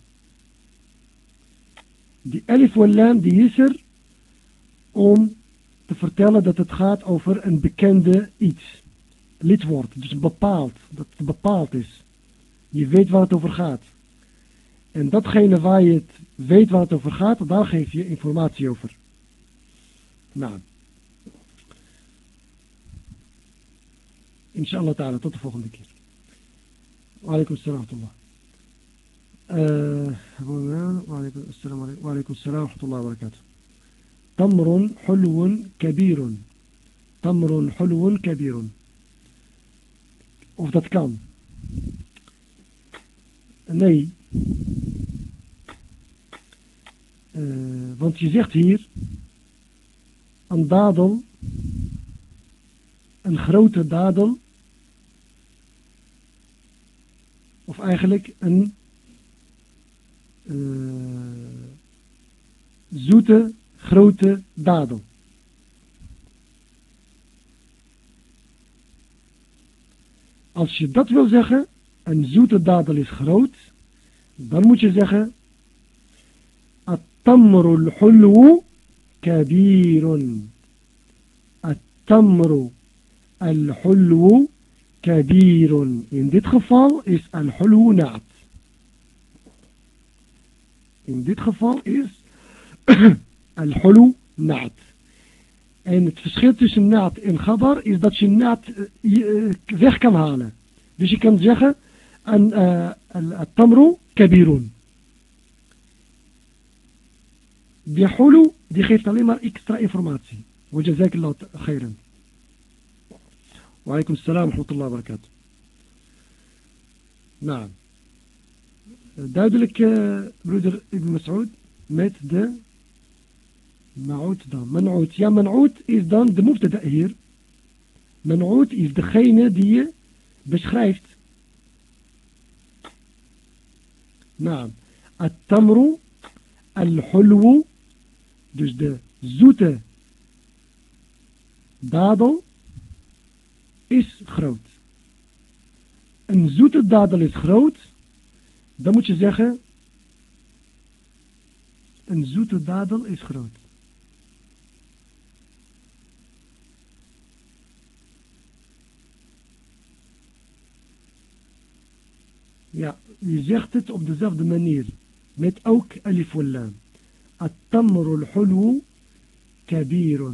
Die alif lam die is er om te vertellen dat het gaat over een bekende iets. Lidwoord, dus bepaald, dat het bepaald is. Je weet waar het over gaat. En datgene waar je het weet waar het over gaat, daar geef je informatie over. Nou. Inshallah ta'ala, tot de volgende keer. وعليكم السلام ورحمة الله. وعليكم السلام وعليكم السلام ورحمة الله وبركاته. تمر حلو كبير. تمر حلو كبير. Of dat kan nee uh, want je zegt hier. Een dadel. Een grote dadel. of eigenlijk een eh, zoete, grote dadel. Als je dat wil zeggen, een zoete dadel is groot, dan moet je zeggen, At-tamru al-hulwu kabirun. At-tamru al-hulwu kabirun. In dit geval is al-hulunat. In dit geval is [COUGHS] al-hulu naad. En het verschil tussen naad en gabar is dat je nat eh, eh, weg kan halen. Dus je kan zeggen, eh, al-tamru kabirun. Die hulu, die geeft alleen maar extra informatie. Wajazakallah khairan. وعليكم السلام ورحمة الله وبركاته. نعم. دادلك برودر ابن مسعود مات ده معوت ده منعوت. يا منعوت إذ دان ده مبتدأ هير منعوت إذ دخينة دي باش بشخرايفت نعم. التمر الحلو دوش ده زوتة. دادو is groot. Een zoete dadel is groot, dan moet je zeggen, een zoete dadel is groot. Ja, je zegt het op dezelfde manier. Met ook alif lam. التمر الحلو كبير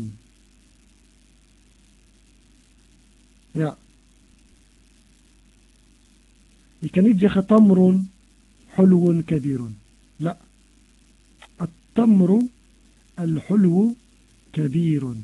Ja. Je kan niet zeggen tamrun, hulwun, kabirun. La. التمر الحلو كبير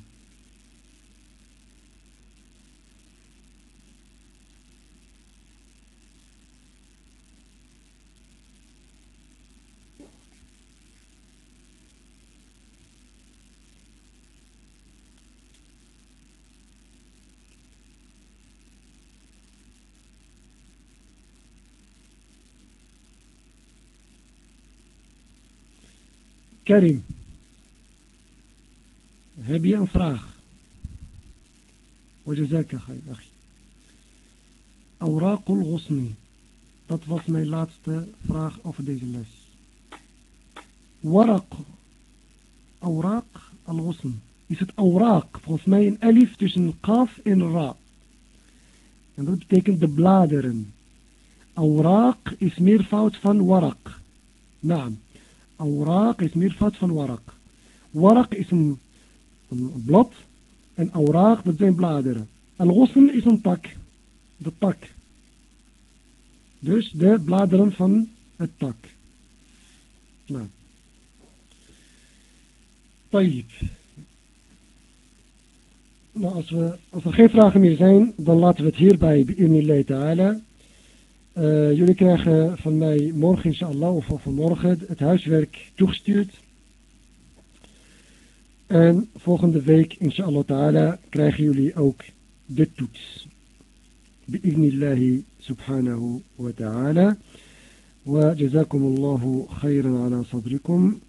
Karim, heb je een vraag? وجزاك خير أخي أوراق الغصن dat was mijn laatste vraag over deze les ورق أوراق الغصن is het أوراق volgens mij een elif tussen kaf en ra en dat betekent de bladeren أوراق is meervoud van ورق naam Awraq is meervat van warak. Warak is een, blad en awraq dat zijn bladeren. Al-ghusn is een tak. De tak. Dus de bladeren van het tak. Nou. Tayyip. Nou, als, we, als er geen vragen meer zijn, dan laten we het hierbij bij ta'ala. Uh, jullie krijgen van mij morgen inshallah of vanmorgen het huiswerk toegestuurd. En volgende week inshallah ta'ala krijgen jullie ook de toets. Bi'idnillahi subhanahu wa ta'ala. وجزاكم الله خيرا على صبركم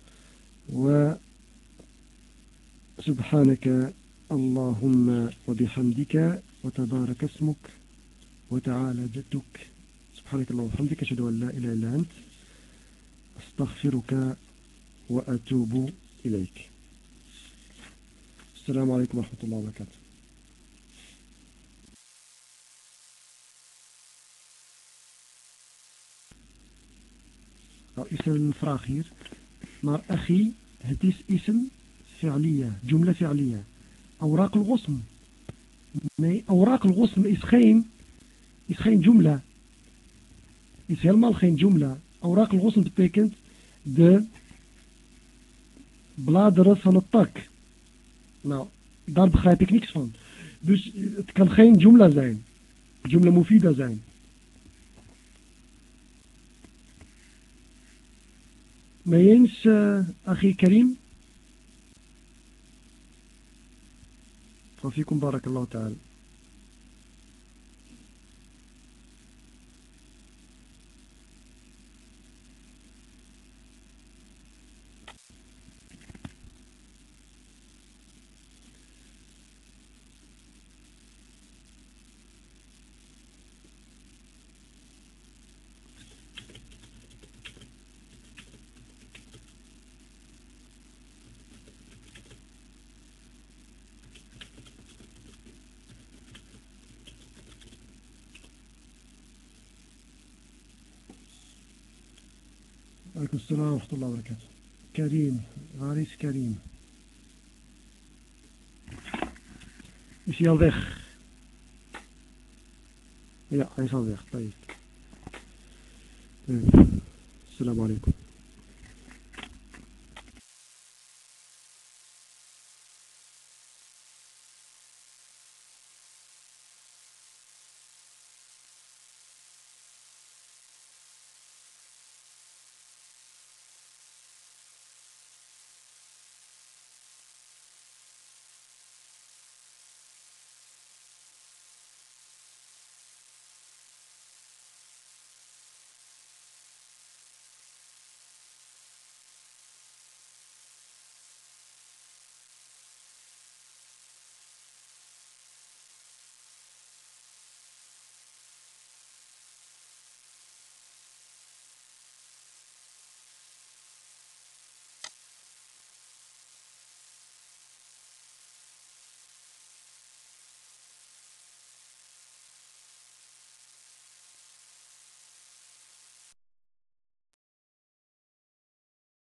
وسبحانك اللهم وبحمدك وتبارك اسمك وتعالى جدك سبحانك اللهم وبحمدك أشهد أن لا إله إلا أنت أستغفرك وأتوب إليك السلام عليكم ورحمة الله وبركاته een vraag hier. Maar أخي is ism fi'liya, jumla fi'liya. أوراق الغصن. أوراق الغصن is geen jumla. Is helemaal geen jumla. Awraq al-ghusl betekent de bladeren van het tak. Nou, daar begrijp ik niks van. Dus het kan geen jumla zijn. Jumla mufida zijn. Mee eens, uh, Achi Karim? فيكم بارك الله تعالى عليكم السلام ورحمة الله وبركاته كريم غاريس كريم? Ja, hij is al weg. طيب. السلام عليكم